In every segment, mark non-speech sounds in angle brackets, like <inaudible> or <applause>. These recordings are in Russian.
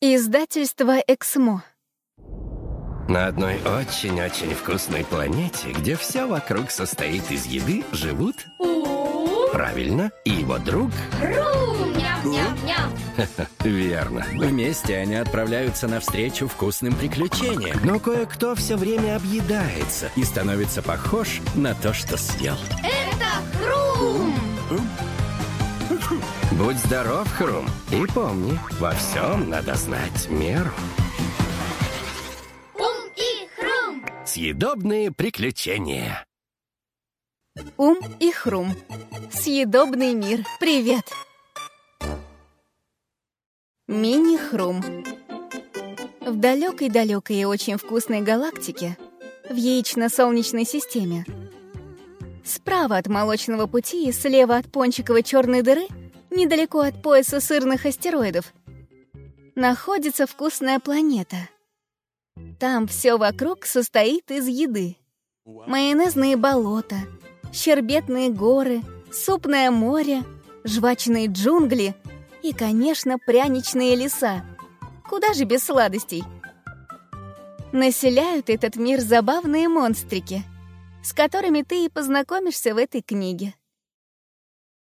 Издательство «Эксмо». На одной очень-очень вкусной планете, где все вокруг состоит из еды, живут... У, Правильно, и его друг... Рум, ням-ням-ням. <laughs> Верно. Вместе они отправляются навстречу вкусным приключениям Но кое-кто все время объедается. и становится похож на то, что съел. Это Хрум. Будь здоров, Хрум. И помни, во всем надо знать меру. Ум и Хрум. Съедобные приключения. Ум и Хрум. Съедобный мир. Привет. Мини-Хрум. В далекой-далекой и очень вкусной галактике, в яично-солнечной системе, справа от молочного пути и слева от пончиковой черной дыры, недалеко от пояса сырных астероидов, находится вкусная планета. Там все вокруг состоит из еды. Майонезные болота, щербетные горы, супное море, жвачные джунгли и, конечно, пряничные леса. Куда же без сладостей? Населяют этот мир забавные монстрики, с которыми ты и познакомишься в этой книге.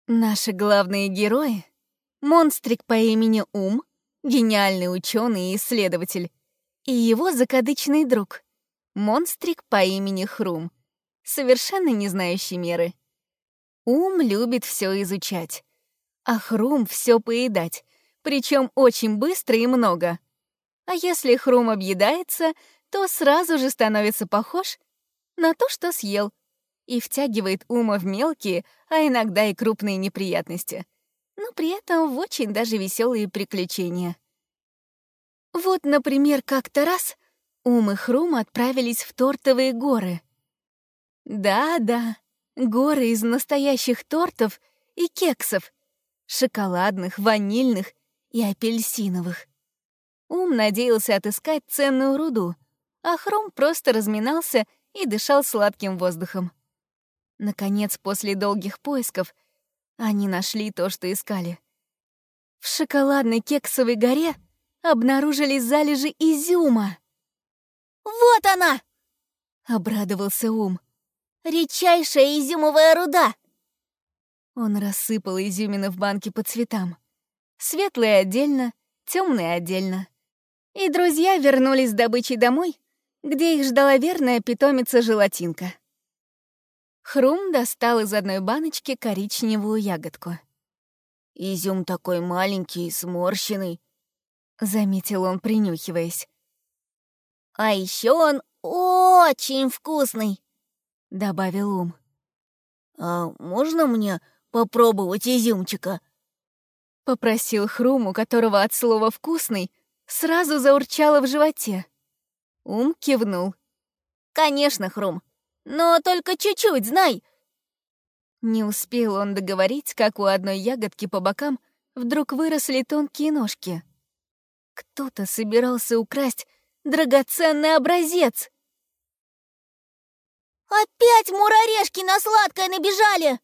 Наши главные герои — монстрик по имени Ум, гениальный ученый и исследователь, и его закадычный друг — монстрик по имени Хрум, совершенно не знающий меры. Ум любит все изучать, а Хрум все поедать, причем очень быстро и много. А если Хрум объедается, то сразу же становится похож на то, что съел, и втягивает Ума в мелкие, а иногда и крупные неприятности, но при этом в очень даже веселые приключения. Вот, например, как-то раз Ум и Хрум отправились в тортовые горы. Да-да, горы из настоящих тортов и кексов, шоколадных, ванильных и апельсиновых. Ум надеялся отыскать ценную руду, а Хрум просто разминался и дышал сладким воздухом. Наконец, после долгих поисков, они нашли то, что искали. В шоколадной кексовой горе обнаружили залежи изюма. «Вот она! Обрадовался Ум. Редчайшая изюмовая руда!» Он рассыпал изюмины в банки по цветам. Светлые отдельно, темные отдельно. И друзья вернулись с добычей домой, где их ждала верная питомица-желатинка. Хрум достал из одной баночки коричневую ягодку. «Изюм такой маленький и сморщенный. Заметил он, принюхиваясь. А еще он очень вкусный!» — добавил Ум. «А можно мне попробовать изюмчика?» — попросил Хрум, у которого от слова «вкусный» сразу заурчало в животе. Ум кивнул. «Конечно, Хрум. Но только чуть-чуть, знай!» Не успел он договорить, как у одной ягодки по бокам вдруг выросли тонкие ножки. Кто-то собирался украсть драгоценный образец. «Опять мурарешки на сладкое набежали!»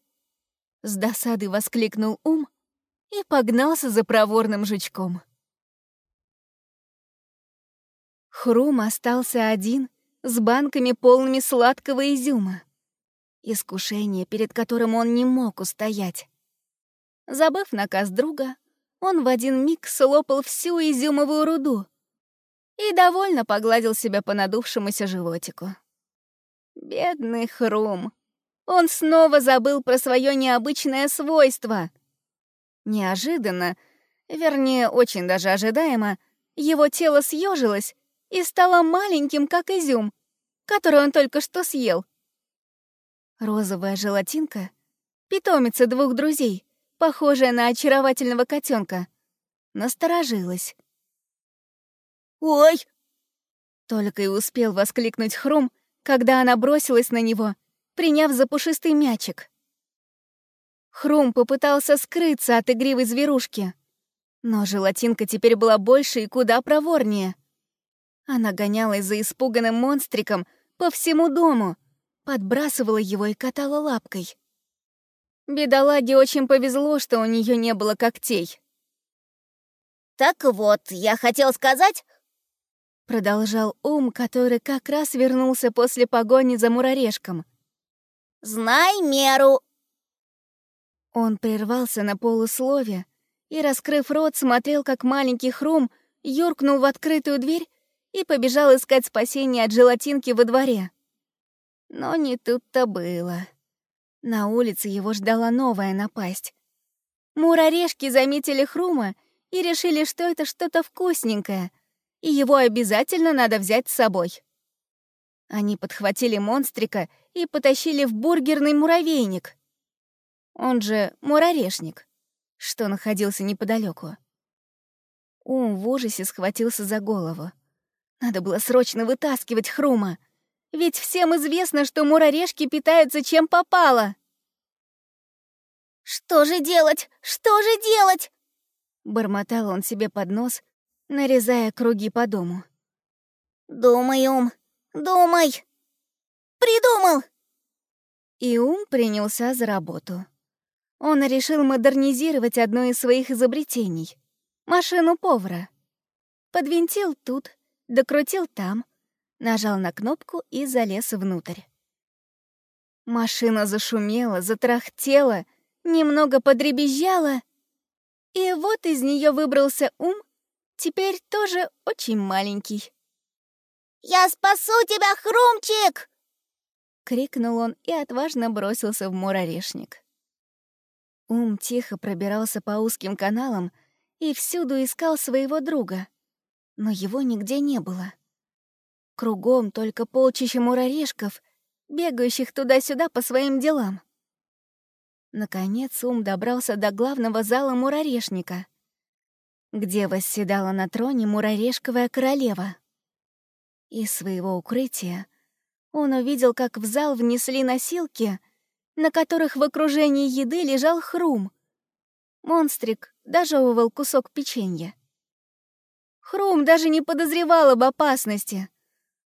С досады воскликнул Ум и погнался за проворным жучком. Хрум остался один с банками, полными сладкого изюма. Искушение, перед которым он не мог устоять. Забыв наказ друга, он в один миг слопал всю изюмовую руду и довольно погладил себя по надувшемуся животику. Бедный Хрум. Он снова забыл про свое необычное свойство. Неожиданно, вернее, очень даже ожидаемо, его тело съежилось и стало маленьким, как изюм, который он только что съел. Розовая желатинка, питомица двух друзей, похожая на очаровательного котенка, насторожилась. «Ой!» Только и успел воскликнуть Хрум, когда она бросилась на него, приняв за пушистый мячик. Хрум попытался скрыться от игривой зверушки, но желатинка теперь была больше и куда проворнее. Она гонялась за испуганным монстриком по всему дому, подбрасывала его и катала лапкой. Бедолаге очень повезло, что у нее не было когтей. Так вот, я хотел сказать... Продолжал Ум, который как раз вернулся после погони за мурарешком. Знай меру. Он прервался на полуслове и, раскрыв рот, смотрел, как маленький хрум юркнул в открытую дверь и побежал искать спасения от желатинки во дворе. Но не тут-то было. На улице его ждала новая напасть. Мурарешки заметили Хрума и решили, что это что-то вкусненькое, и его обязательно надо взять с собой. Они подхватили монстрика и потащили в бургерный муравейник. Он же мурарешник, что находился неподалеку. Ум в ужасе схватился за голову. Надо было срочно вытаскивать Хрума, ведь всем известно, что мурарешки питаются чем попало. «Что же делать? Что же делать?» Бормотал он себе под нос, нарезая круги по дому. «Думай, ум, думай! Придумал!» И ум принялся за работу. Он решил модернизировать одно из своих изобретений — машину повара. Подвинтил тут, докрутил там, нажал на кнопку и залез внутрь. Машина зашумела, затрахтела, немного подребезжала, и вот из нее выбрался ум, теперь тоже очень маленький. «Я спасу тебя, Хрумчик!» — крикнул он и отважно бросился в мурарешник. Ум тихо пробирался по узким каналам и всюду искал своего друга, но его нигде не было. Кругом только полчища мурарешков, бегающих туда-сюда по своим делам. Наконец Ум добрался до главного зала мурарешника, где восседала на троне мурарешковая королева. Из своего укрытия он увидел, как в зал внесли носилки, на которых в окружении еды лежал хрум. Монстрик дожевывал кусок печенья. Хрум даже не подозревал об опасности.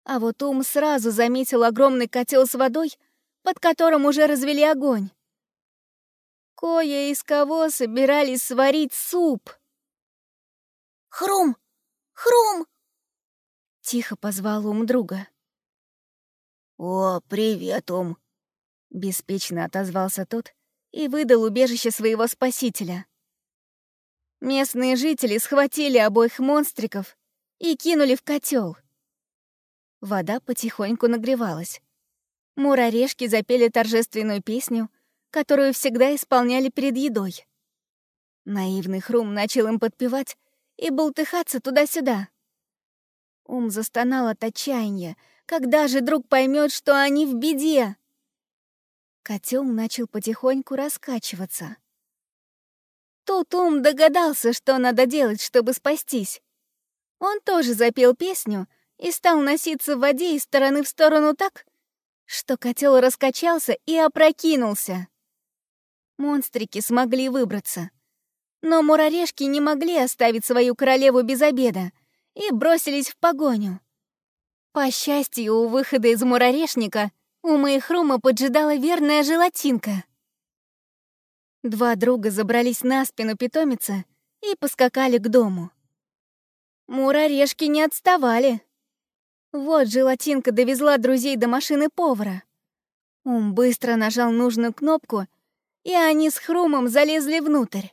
А вот Ум сразу заметил огромный котел с водой, под которым уже развели огонь кое из кого собирались сварить суп. «Хрум! Хрум!» — тихо позвал Ум друга. «О, привет, Ум!» — беспечно отозвался тот и выдал убежище своего спасителя. Местные жители схватили обоих монстриков и кинули в котел. Вода потихоньку нагревалась. Мурарешки запели торжественную песню, которую всегда исполняли перед едой. Наивный Хрум начал им подпевать и болтыхаться туда-сюда. Ум застонал от отчаяния. Когда же друг поймет, что они в беде? Котел начал потихоньку раскачиваться. Тут Ум догадался, что надо делать, чтобы спастись. Он тоже запел песню и стал носиться в воде из стороны в сторону так, что котел раскачался и опрокинулся. Монстрики смогли выбраться. Но мурарешки не могли оставить свою королеву без обеда и бросились в погоню. По счастью, у выхода из мурарешника у моих поджидала верная желатинка. Два друга забрались на спину питомица и поскакали к дому. Мурарешки не отставали. Вот желатинка довезла друзей до машины повара. Ум быстро нажал нужную кнопку, и они с Хрумом залезли внутрь.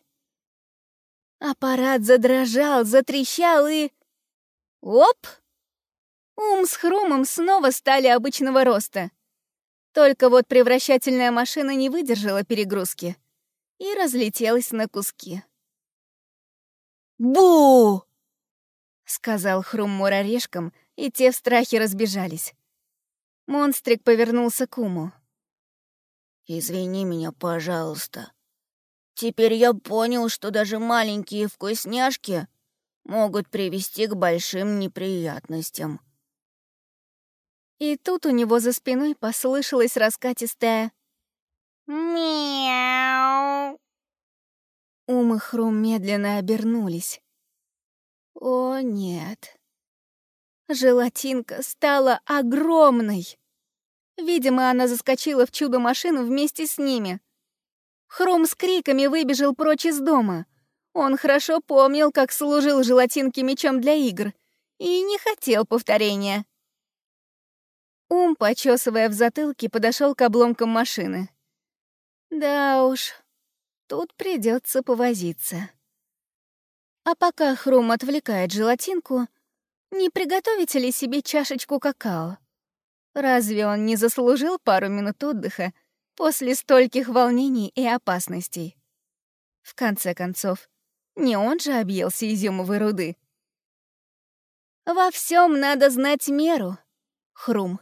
Аппарат задрожал, затрещал и... Оп! Ум с Хрумом снова стали обычного роста. Только вот превращательная машина не выдержала перегрузки и разлетелась на куски. «Бу!» — сказал Хрум мурарешкам, и те в страхе разбежались. Монстрик повернулся к Уму. «Извини меня, пожалуйста. Теперь я понял, что даже маленькие вкусняшки могут привести к большим неприятностям». И тут у него за спиной послышалось раскатистое «Мяу». Ум и Хрум медленно обернулись. О, нет. Желатинка стала огромной. Видимо, она заскочила в чудо-машину вместе с ними. Хром с криками выбежал прочь из дома. Он хорошо помнил, как служил желатинке мечом для игр, и не хотел повторения. Ум, почесывая в затылке, подошел к обломкам машины. Да уж, тут придется повозиться. А пока Хрум отвлекает желатинку, не приготовите ли себе чашечку какао? Разве он не заслужил пару минут отдыха после стольких волнений и опасностей? В конце концов, не он же объелся изюмовой руды. Во всем надо знать меру, Хрум.